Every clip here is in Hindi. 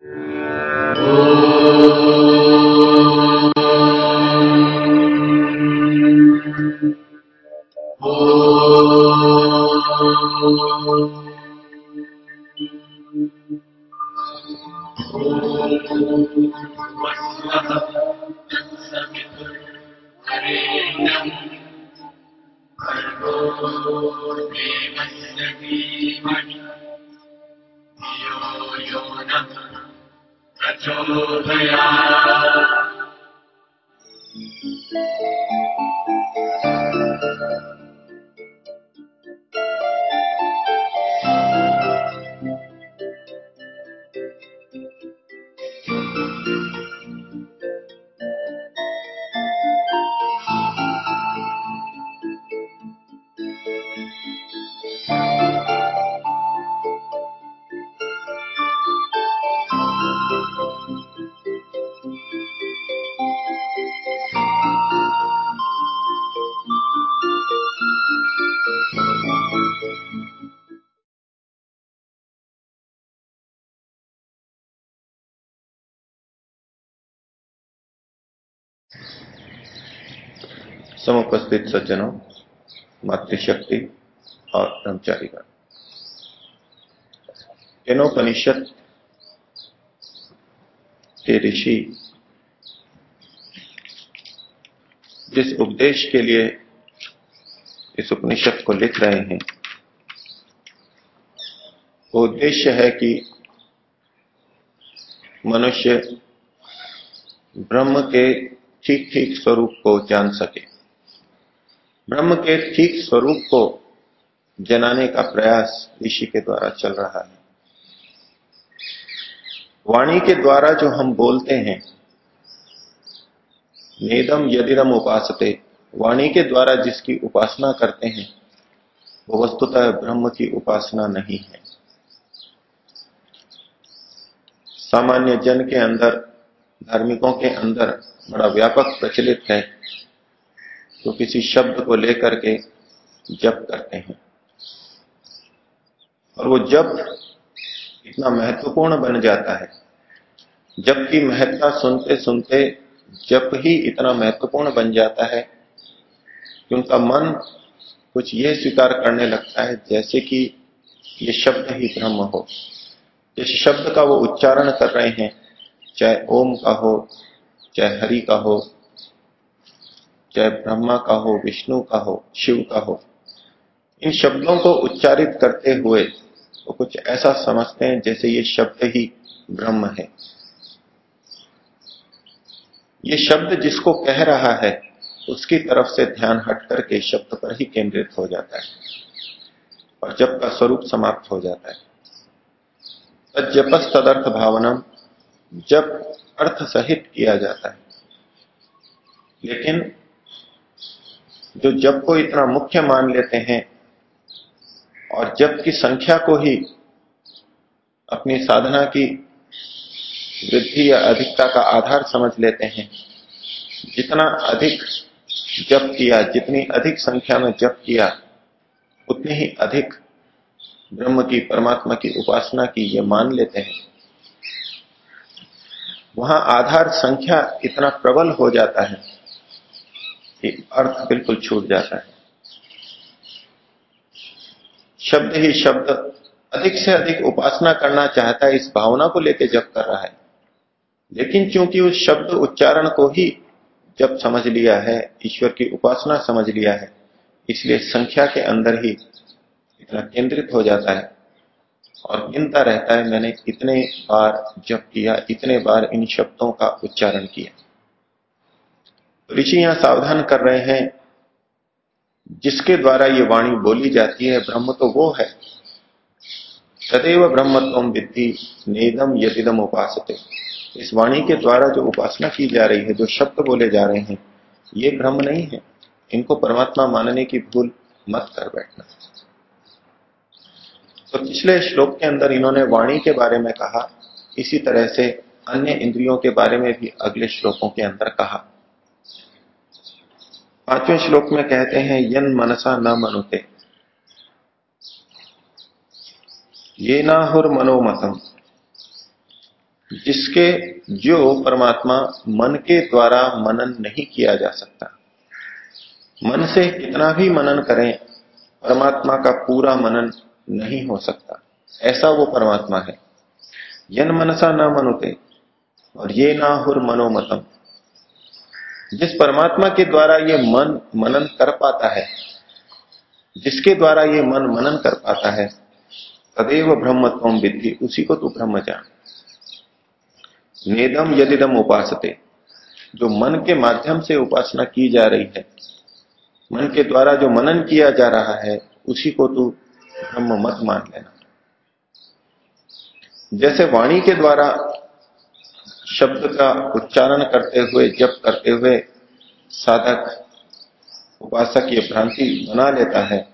ॐ समुपस्थित सज्जनों मातृशक्ति और ब्रह्मचारीगण केनोपनिषद के ऋषि जिस उपदेश के लिए इस उपनिषद को लिख रहे हैं, वो उद्देश्य है कि मनुष्य ब्रह्म के ठीक ठीक स्वरूप को जान सके। ब्रह्म के ठीक स्वरूप को जनाने का प्रयास ऋषि के द्वारा चल रहा है। वाणी के द्वारा जो हम बोलते हैं, नेदम यदिदम उपासते, वाणी के द्वारा जिसकी उपासना करते हैं, वो वस्तुतः ब्रह्म की उपासना नहीं है। सामान्य जन के अंदर, धार्मिकों के अंदर बड़ा व्यापक प्रचलित है। तो किसी शब्द को लेकर के जप करते हैं। और वो जप इतना महत्वपूर्ण बन जाता है। जब की महत्ता सुनते सुनते जप ही इतना महत्वपूर्ण बन जाता है कि उनका मन कुछ ये स्वीकार करने लगता है, जैसे कि ये शब्द ही ब्रह्म हो। जिस शब्द का वो उच्चारण कर रहे हैं, चाहे ओम का हो, चाहे हरि का हो चाहे ब्रह्मा का हो, विष्णु का हो, शिव का हो, इन शब्दों को उच्चारित करते हुए वो कुछ ऐसा समझते हैं जैसे ये शब्द ही ब्रह्म है। ये शब्द जिसको कह रहा है, उसकी तरफ़ से ध्यान हट करके शब्द पर ही केंद्रित हो जाता है और जब का स्वरूप समाप्त हो जाता है। तजपस तदर्थ भावनम जब अर्थ सहित किया जाता है। लेकिन जो जब को इतना मुख्य मान लेते हैं और जब की संख्या को ही अपनी साधना की वृद्धि या अधिकता का आधार समझ लेते हैं, जितना अधिक जप किया, जितनी अधिक संख्या में जप किया, उतनी ही अधिक ब्रह्म की, परमात्मा की उपासना की ये मान लेते हैं। वहाँ आधार संख्या इतना प्रबल हो जाता है कि अर्थ बिल्कुल छूट जाता है। शब्द ही शब्द अधिक से अधिक उपासना करना चाहता है, इस भावना को लेकर जब कर रहा है। लेकिन चूँकि उस शब्द उच्चारण को ही जब समझ लिया है, ईश्वर की उपासना समझ लिया है, इसलिए संख्या के अंदर ही इतना केंद्रित हो जाता है और गिनता रहता है, मैंने इतने बार जप किया, इतने बार इन शब्दों का उच्चारण किया। ऋषि यहाँ सावधान कर रहे हैं। जिसके द्वारा ये वाणी बोली जाती है, ब्रह्म तो वो है। सदैव ब्रह्मत्व विद्धि नेदम यदिदम उपासते। इस वाणी के द्वारा जो उपासना की जा रही है, जो शब्द बोले जा रहे हैं, ये ब्रह्म नहीं है। इनको परमात्मा मानने की भूल मत कर बैठना। तो पिछले श्लोक के अंदर इन्होंने वाणी के बारे में कहा, इसी तरह से अन्य इंद्रियों के बारे में भी अगले श्लोकों के अंदर कहा। पाँचवें श्लोक में कहते हैं, यन मनसा न मनुते। ये ना हुर मनोमतम। जिसके, जो परमात्मा मन के द्वारा मनन नहीं किया जा सकता। मन से कितना भी मनन करें, परमात्मा का पूरा मनन नहीं हो सकता। ऐसा वो परमात्मा है। यन मनसा न मनुते, और ये ना हुर मनोमतम। जिस परमात्मा के द्वारा ये मन मनन कर पाता है, जिसके द्वारा ये मन मनन कर पाता है, तदेव ब्रह्मत्व विद्धि, उसी को तू ब्रह्म जान। नेदम यदिदम उपासते। जो मन के माध्यम से उपासना की जा रही है, मन के द्वारा जो मनन किया जा रहा है, उसी को तू ब्रह्म मत मान लेना। जैसे वाणी के द्वारा शब्द का उच्चारण करते हुए, जप करते हुए साधक उपासक ये भ्रांति बना लेता है।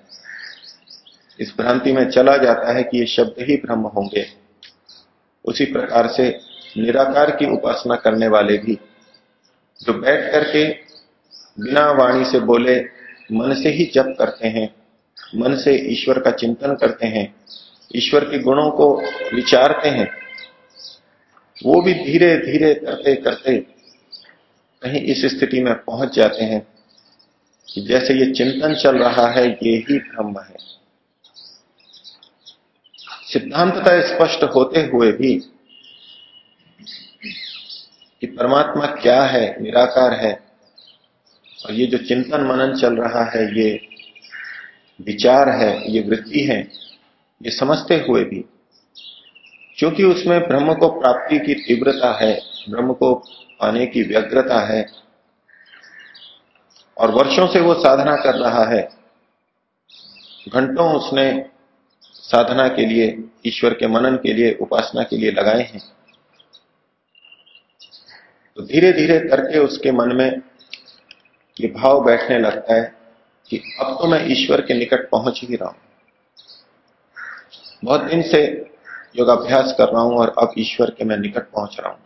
इस भ्रांति में चला जाता है कि ये शब्द ही ब्रह्म होंगे। उसी प्रकार से निराकार की उपासना करने वाले भी, जो बैठ करके बिना वाणी से बोले, मन से ही जप करते हैं, मन से ईश्वर का चिंतन करते हैं, ईश्वर के गुणों को विचारते हैं वो भी धीरे धीरे करते करते कहीं इस स्थिति में पहुँच जाते हैं कि जैसे ये चिंतन चल रहा है, ये ही ब्रह्म है। सिद्धांतता स्पष्ट होते हुए भी कि परमात्मा क्या है, निराकार है, और ये जो चिंतन मनन चल रहा है, ये विचार है, ये वृत्ति है, ये समझते हुए भी क्योंकि उसमें ब्रह्म को प्राप्ति की तीव्रता है, ब्रह्म को पाने की व्यग्रता है, और वर्षों से वो साधना कर रहा है। घंटों उसने साधना के लिए, ईश्वर के मनन के लिए, उपासना के लिए लगाए हैं। तो धीरे धीरे करके उसके मन में ये भाव बैठने लगता है कि अब तो मैं ईश्वर के निकट पहुँच ही रहा हूँ। बहुत दिन से योगाभ्यास कर रहा हूँ और अब ईश्वर के मैं निकट पहुँच रहा हूँ।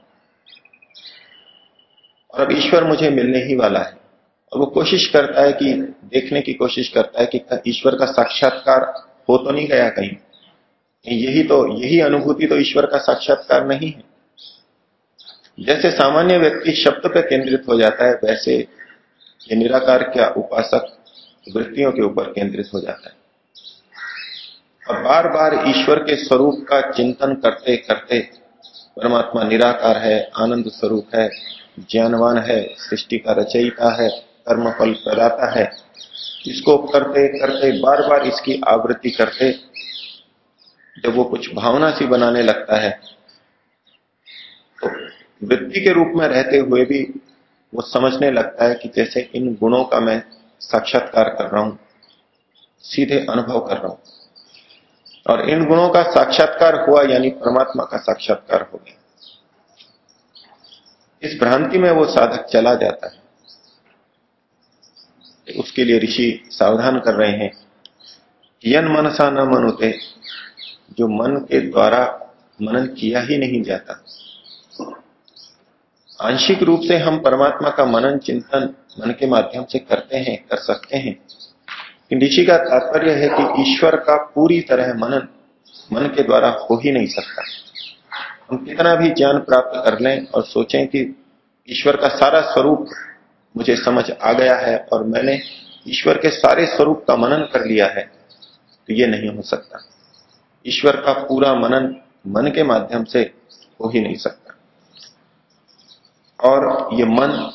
और अब ईश्वर मुझे मिलने ही वाला है। और वो कोशिश करता है कि, देखने की कोशिश करता है कि ईश्वर का साक्षात्कार हो तो नहीं गया कहीं। यही तो यही अनुभूति तो ईश्वर का साक्षात्कार नहीं है। जैसे सामान्य व्यक्ति शब्द पर केंद्रित हो जाता है, वैसे ये निराकार क्या उपासक वृत्तियों के ऊपर केंद्रित हो जाता है। और बार बार ईश्वर के स्वरूप का चिंतन करते करते परमात्मा निराकार है, आनंद स्वरूप है, ज्ञानवान है, सृष्टि का रचयिता है कर्म फल प्रदाता है। इसको करते करते बार बार इसकी आवृत्ति करते जब वो कुछ भावना सी बनाने लगता है तो वृत्ति के रूप में रहते हुए भी वो समझने लगता है कि जैसे इन गुणों का मैं साक्षात्कार कर रहा हूँ, सीधे अनुभव कर रहा हूँ। और इन गुणों का साक्षात्कार हुआ, यानी परमात्मा का साक्षात्कार हो गया। इस भ्रांति में वो साधक चला जाता है। उसके लिए ऋषि सावधान कर रहे हैं, यन मनसा न मनुते, जो मन के द्वारा मनन किया ही नहीं जाता। आंशिक रूप से हम परमात्मा का मनन, चिंतन मन के माध्यम से करते हैं, कर सकते हैं। ऋषि का तात्पर्य है कि ईश्वर का पूरी तरह मनन मन के द्वारा हो ही नहीं सकता। हम कितना भी ज्ञान प्राप्त कर लें और सोचें कि ईश्वर का सारा स्वरूप मुझे समझ आ गया है और मैंने ईश्वर के सारे स्वरूप का मनन कर लिया है तो ये नहीं हो सकता। ईश्वर का पूरा मनन मन के माध्यम से हो ही नहीं सकता। और ये मन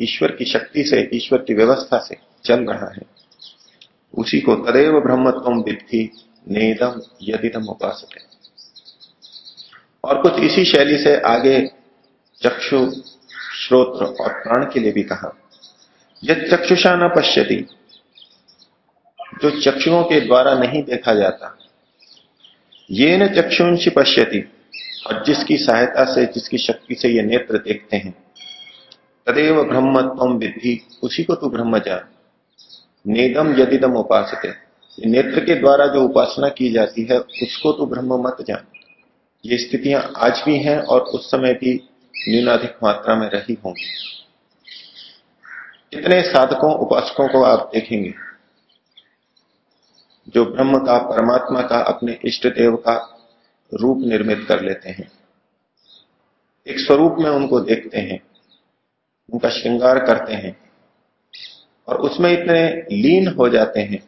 ईश्वर की शक्ति से, ईश्वर की व्यवस्था से चल रहा है। उसी को तदेव ब्रह्मत्व विद्धि नेदम यदिदम उपासक और कुछ इसी शैली से आगे चक्षु, श्रोत्र और प्राण के लिए भी कहा, यद चक्षुषा न पश्यति, जो चक्षुओं के द्वारा नहीं देखा जाता ये न चक्षुंशी पश्यति, और जिसकी सहायता से, जिसकी शक्ति से ये नेत्र देखते हैं, तदेव ब्रह्मत्व विद्धि, उसी को तू ब्रह्म जान नेदम यदिदम उपासते। नेत्र के द्वारा जो उपासना की जाती है, उसको तो ब्रह्म मत जान। ये स्थितियाँ आज भी हैं और उस समय भी न्यूनाधिक मात्रा में रही होंगी। कितने साधकों, उपासकों को आप देखेंगे, जो ब्रह्म का, परमात्मा का, अपने इष्ट देव का रूप निर्मित कर लेते हैं। एक स्वरूप में उनको देखते हैं, उनका श्रृंगार करते हैं। और उसमें इतने लीन हो जाते हैं।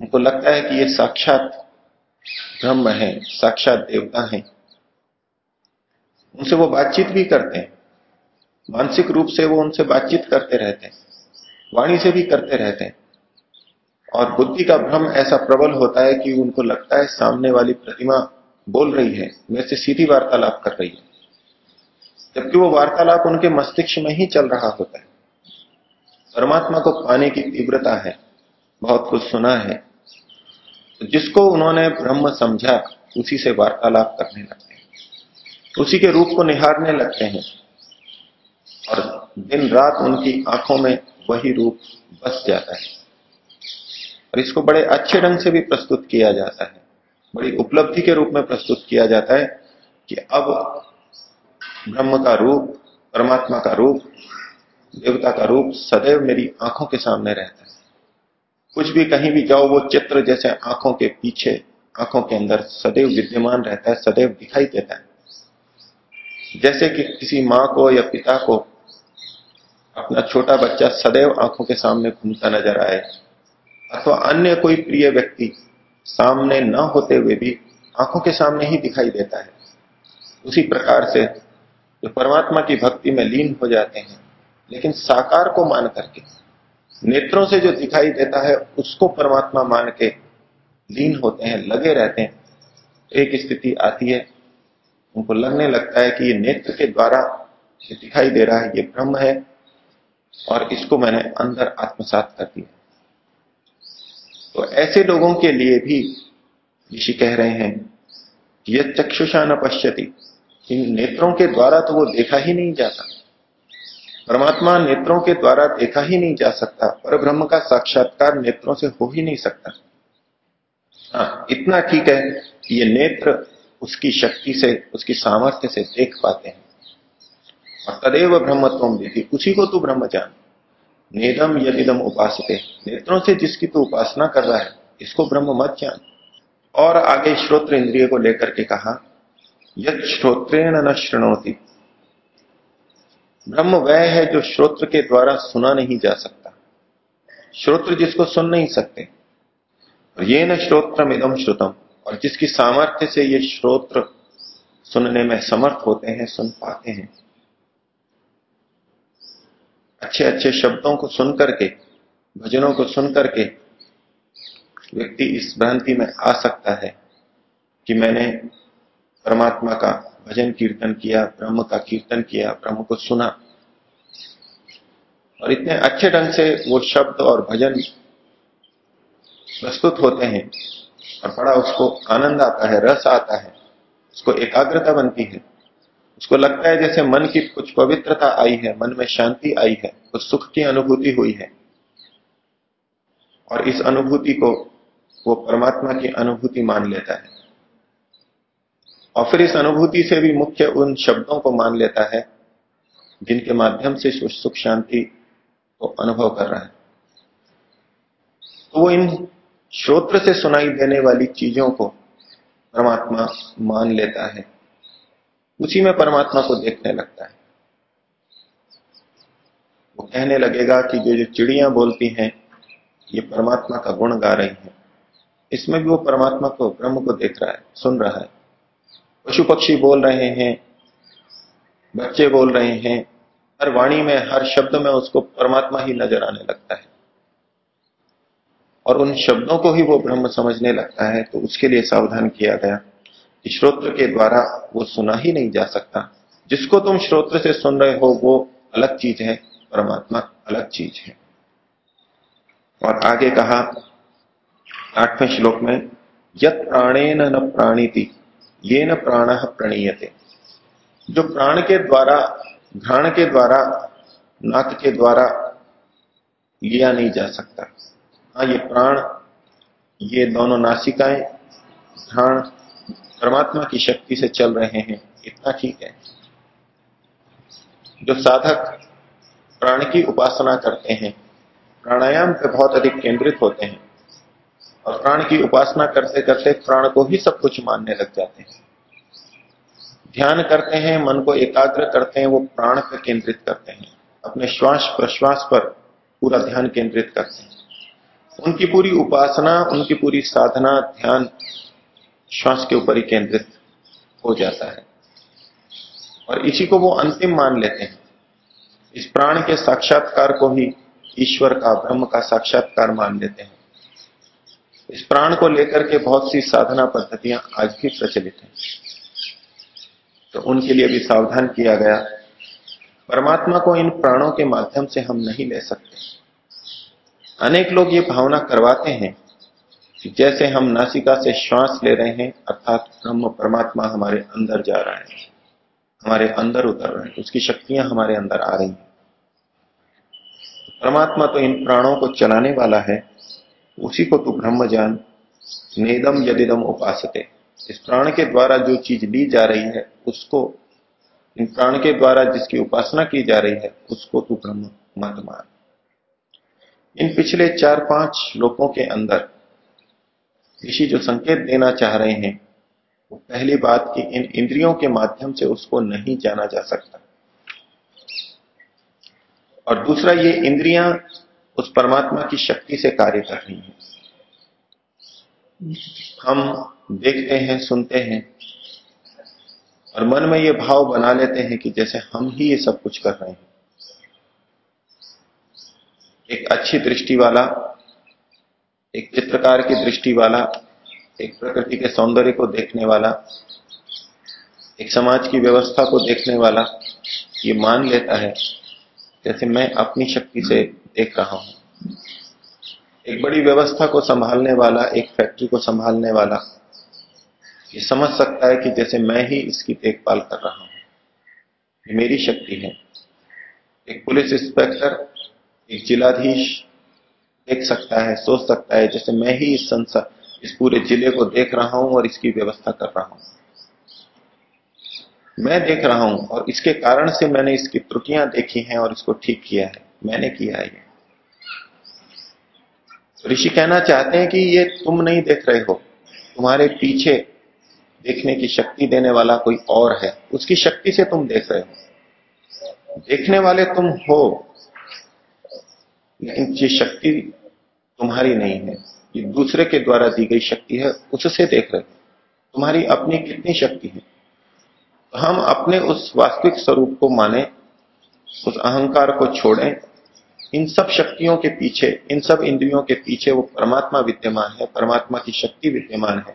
उनको लगता है कि ये साक्षात ब्रह्म है, साक्षात देवता है। उनसे वो बातचीत भी करते हैं। मानसिक रूप से वो उनसे बातचीत करते रहते हैं, वाणी से भी करते रहते हैं। और बुद्धि का भ्रम ऐसा प्रबल होता है कि उनको लगता है सामने वाली प्रतिमा बोल रही है, मेरे से सीधी वार्तालाप कर रही है। जबकि वो वार्तालाप उनके मस्तिष्क में ही चल रहा होता है। परमात्मा को पाने की तीव्रता है, बहुत कुछ सुना है तो जिसको उन्होंने ब्रह्म समझा, उसी से वार्तालाप करने लगते हैं। उसी के रूप को निहारने लगते हैं। और दिन रात उनकी आँखों में वही रूप बस जाता है। और इसको बड़े अच्छे ढंग से भी प्रस्तुत किया जाता है। बड़ी उपलब्धि के रूप में प्रस्तुत किया जाता है कि अब ब्रह्म का रूप, परमात्मा का रूप देवता का रूप सदैव मेरी आँखों के सामने रहता है। कुछ भी कहीं भी जाओ, वो चित्र जैसे आँखों के पीछे, आँखों के अंदर सदैव विद्यमान रहता है, सदैव दिखाई देता है। जैसे कि किसी माँ को या पिता को अपना छोटा बच्चा सदैव आँखों के सामने घूमता नज़र आए, अथवा अन्य कोई प्रिय व्यक्ति सामने न होते हुए भी आँखों के सामने ही दिखाई देता है। उसी प्रकार से जो परमात्मा की भक्ति में लीन हो जाते हैं लेकिन साकार को मान करके, नेत्रों से जो दिखाई देता है, उसको परमात्मा मान के लीन होते हैं, लगे रहते हैं। एक स्थिति आती है, उनको लगने लगता है कि ये नेत्र के द्वारा दिखाई दे रहा है, ये ब्रह्म है, और इसको मैंने अंदर आत्मसात कर दिया। तो ऐसे लोगों के लिए भी ऋषि कह रहे हैं यह चक्षुषा न पश्यति इन नेत्रों के द्वारा तो वो देखा ही नहीं जाता। परमात्मा नेत्रों के द्वारा देखा ही नहीं जा सकता पर ब्रह्म का साक्षात्कार नेत्रों से हो ही नहीं सकता। हाँ इतना ठीक है कि ये नेत्र उसकी शक्ति से, उसकी सामर्थ्य से देख पाते हैं। और तदेव ब्रह्मत्व देखी उसी को तू ब्रह्म जान। नेदम यदिदम उपासते। नेत्रों से जिसकी तू उपासना कर रहा है, इसको ब्रह्म मत जान। और आगे श्रोत्र इंद्रिय को लेकर के कहा यद श्रोत्रेण न श्रृणोती ब्रह्म वह है जो श्रोत्र के द्वारा सुना नहीं जा सकता। श्रोत्र जिसको सुन नहीं सकते। और ये न श्रोत्रम इदम श्रुतम। और जिसकी सामर्थ्य से ये श्रोत्र सुनने में समर्थ होते हैं, सुन पाते हैं। अच्छे अच्छे शब्दों को सुन करके, भजनों को सुन करके व्यक्ति इस भ्रांति में आ सकता है कि मैंने परमात्मा का भजन कीर्तन किया, ब्रह्म का कीर्तन किया, ब्रह्म को सुना। और इतने अच्छे ढंग से वो शब्द और भजन प्रस्तुत होते हैं और बड़ा उसको आनंद आता है, रस आता है। उसको एकाग्रता बनती है। उसको लगता है जैसे मन की कुछ पवित्रता आई है, मन में शांति आई है, कुछ सुख की अनुभूति हुई है। और इस अनुभूति को वो परमात्मा की अनुभूति मान लेता है। और फिर इस अनुभूति से भी मुख्य उन शब्दों को मान लेता है, जिनके माध्यम से सुख शांति को अनुभव कर रहा है। तो वो इन श्रोत्र से सुनाई देने वाली चीज़ों को परमात्मा मान लेता है। उसी में परमात्मा को देखने लगता है। वो कहने लगेगा कि जो जो चिड़िया बोलती हैं, ये परमात्मा का गुण गा रही हैं। इसमें भी वो परमात्मा को, ब्रह्म को देख रहा है, सुन रहा है। पशु पक्षी बोल रहे हैं, बच्चे बोल रहे हैं, हर वाणी में, हर शब्द में उसको परमात्मा ही नज़र आने लगता है। और उन शब्दों को ही वो ब्रह्म समझने लगता है तो उसके लिए सावधान किया गया कि श्रोत्र के द्वारा वो सुना ही नहीं जा सकता। जिसको तुम श्रोत्र से सुन रहे हो, वो अलग चीज़ है, परमात्मा अलग चीज़ है। और आगे कहा, आठवें श्लोक में, यत प्राणेन न प्राणीति ये न प्राण प्रणीयते। जो प्राण के द्वारा, घ्राण के द्वारा, नाक के द्वारा लिया नहीं जा सकता। हाँ ये प्राण, ये दोनों नासिकाएँ, घ्राण, परमात्मा की शक्ति से चल रहे हैं, इतना ठीक है। जो साधक प्राण की उपासना करते हैं, प्राणायाम पे बहुत अधिक केंद्रित होते हैं। और प्राण की उपासना करते करते प्राण को ही सब कुछ मानने लग जाते हैं। ध्यान करते हैं, मन को एकाग्र करते हैं, वो प्राण पर केंद्रित करते हैं। अपने श्वास प्रश्वास पर पूरा ध्यान केंद्रित करते हैं। उनकी पूरी उपासना, उनकी पूरी साधना ध्यान श्वास के ऊपर ही केंद्रित हो जाता है। और इसी को वो अंतिम मान लेते हैं। इस प्राण के साक्षात्कार को ही ईश्वर का, ब्रह्म का साक्षात्कार मान लेते हैं। इस प्राण को लेकर के बहुत सी साधना पद्धतियाँ आज भी प्रचलित हैं। तो उनके लिए भी सावधान किया गया। परमात्मा को इन प्राणों के माध्यम से हम नहीं ले सकते। अनेक लोग ये भावना करवाते हैं कि जैसे हम नासिका से श्वास ले रहे हैं, अर्थात ब्रह्म परमात्मा हमारे अंदर जा रहा है, हमारे अंदर उतर रहे हैं, उसकी शक्तियाँ हमारे अंदर आ रही हैं। परमात्मा तो इन प्राणों को चलाने वाला है उसी को तू ब्रह्म जान नेदम यदिदम उपासते। इस प्राण के द्वारा जो चीज़ ली जा रही है, उसको, इन प्राण के द्वारा जिसकी उपासना की जा रही है, उसको तू ब्रह्म मत मान। इन पिछले चार पाँच श्लोकों के अंदर, ऋषि जो संकेत देना चाह रहे हैं, वो पहली बात कि इन इंद्रियों के माध्यम से उसको नहीं जाना जा सकता। और दूसरा ये इंद्रियाँ उस परमात्मा की शक्ति से कार्य कर रही है। हम देखते हैं, सुनते हैं और मन में ये भाव बना लेते हैं कि जैसे हम ही ये सब कुछ कर रहे हैं। एक अच्छी दृष्टि वाला, एक चित्रकार की दृष्टि वाला, एक प्रकृति के सौंदर्य को देखने वाला, एक समाज की व्यवस्था को देखने वाला, ये मान लेता है जैसे मैं अपनी शक्ति से देख रहा हूँ। एक बड़ी व्यवस्था को संभालने वाला, एक फैक्ट्री को संभालने वाला, ये समझ सकता है कि जैसे मैं ही इसकी देखभाल कर रहा हूँ। ये मेरी शक्ति है। एक पुलिस इंस्पेक्टर एक जिलाधीश देख सकता है, सोच सकता है, जैसे मैं ही इस संसार, इस पूरे ज़िले को देख रहा हूँ और इसकी व्यवस्था कर रहा हूँ। मैं देख रहा हूँ और इसके कारण से मैंने इसकी त्रुटियाँ देखी हैं और इसको ठीक किया है। मैंने किया है ये ऋषि कहना चाहते हैं कि ये तुम नहीं देख रहे हो। तुम्हारे पीछे देखने की शक्ति देने वाला कोई और है। उसकी शक्ति से तुम देख रहे हो। देखने वाले तुम हो, लेकिन ये शक्ति तुम्हारी नहीं है। ये दूसरे के द्वारा दी गई शक्ति है, उससे देख रहे हो। तुम्हारी अपनी कितनी शक्ति है? तो हम अपने उस वास्तविक स्वरूप को माने, उस अहंकार को छोड़ें। इन सब शक्तियों के पीछे, इन सब इंद्रियों के पीछे वो परमात्मा विद्यमान है, परमात्मा की शक्ति विद्यमान है।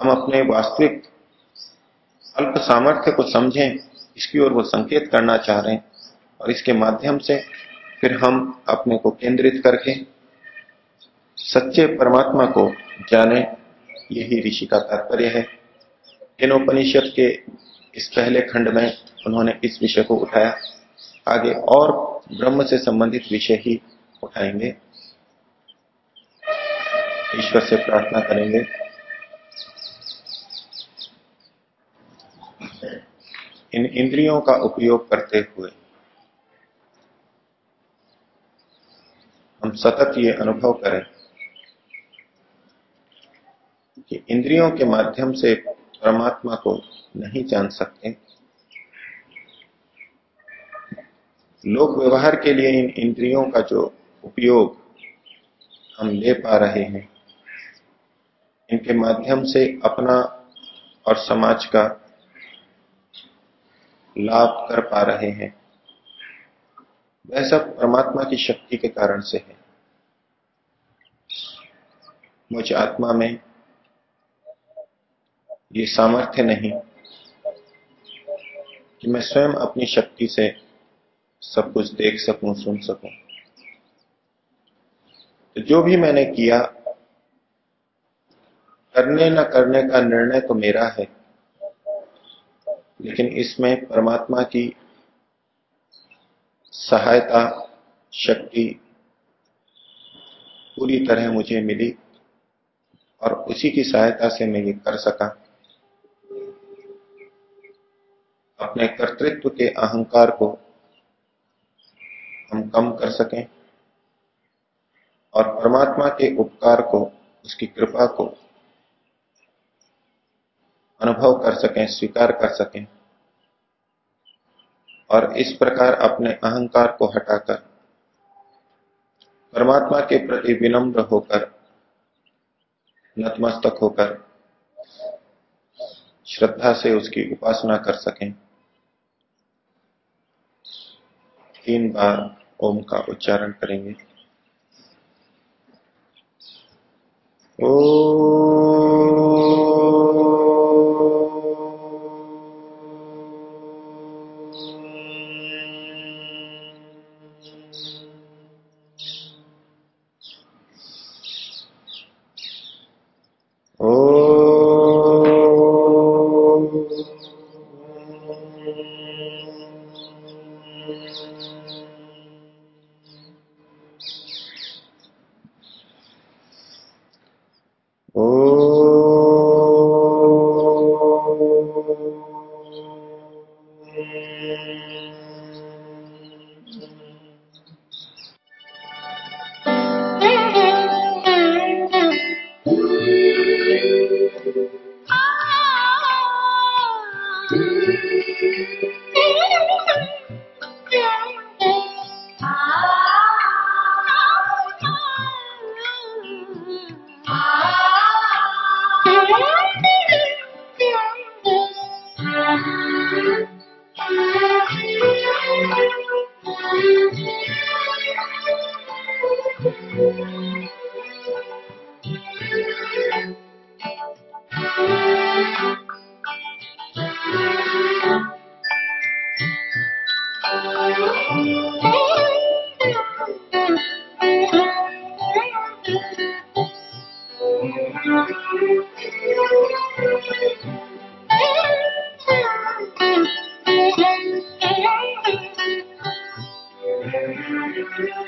हम अपने वास्तविक अल्प सामर्थ्य को समझें, इसकी ओर वो संकेत करना चाह रहे हैं और इसके माध्यम से फिर हम अपने को केंद्रित करके सच्चे परमात्मा को जाने। यही ऋषि का तात्पर्य है। इन उपनिषद के इस पहले खंड में उन्होंने इस विषय को उठाया। आगे और ब्रह्म से संबंधित विषय ही उठाएँगे। ईश्वर से प्रार्थना करेंगे। इन इंद्रियों का उपयोग करते हुए हम सतत ये अनुभव करें कि इंद्रियों के माध्यम से परमात्मा को नहीं जान सकते। लोक व्यवहार के लिए इन इंद्रियों का जो उपयोग हम ले पा रहे हैं, इनके माध्यम से अपना और समाज का लाभ कर पा रहे हैं। वह सब परमात्मा की शक्ति के कारण से है। मुझ आत्मा में ये सामर्थ्य नहीं। कि मैं स्वयं अपनी शक्ति से सब कुछ देख सकूँ, सुन सकूँ। तो जो भी मैंने किया, करने न करने का निर्णय तो मेरा है। लेकिन इसमें परमात्मा की सहायता, शक्ति पूरी तरह मुझे मिली और उसी की सहायता से मैं ये कर सका। अपने कर्तृत्व के अहंकार को हम कम कर सकें और परमात्मा के उपकार को, उसकी कृपा को अनुभव कर सकें, स्वीकार कर सकें और इस प्रकार अपने अहंकार को हटाकर, परमात्मा के प्रति विनम्र होकर, नतमस्तक होकर, श्रद्धा से उसकी उपासना कर सकें। तीन बार ओम का उच्चारण करेंगे। ओ Thank you.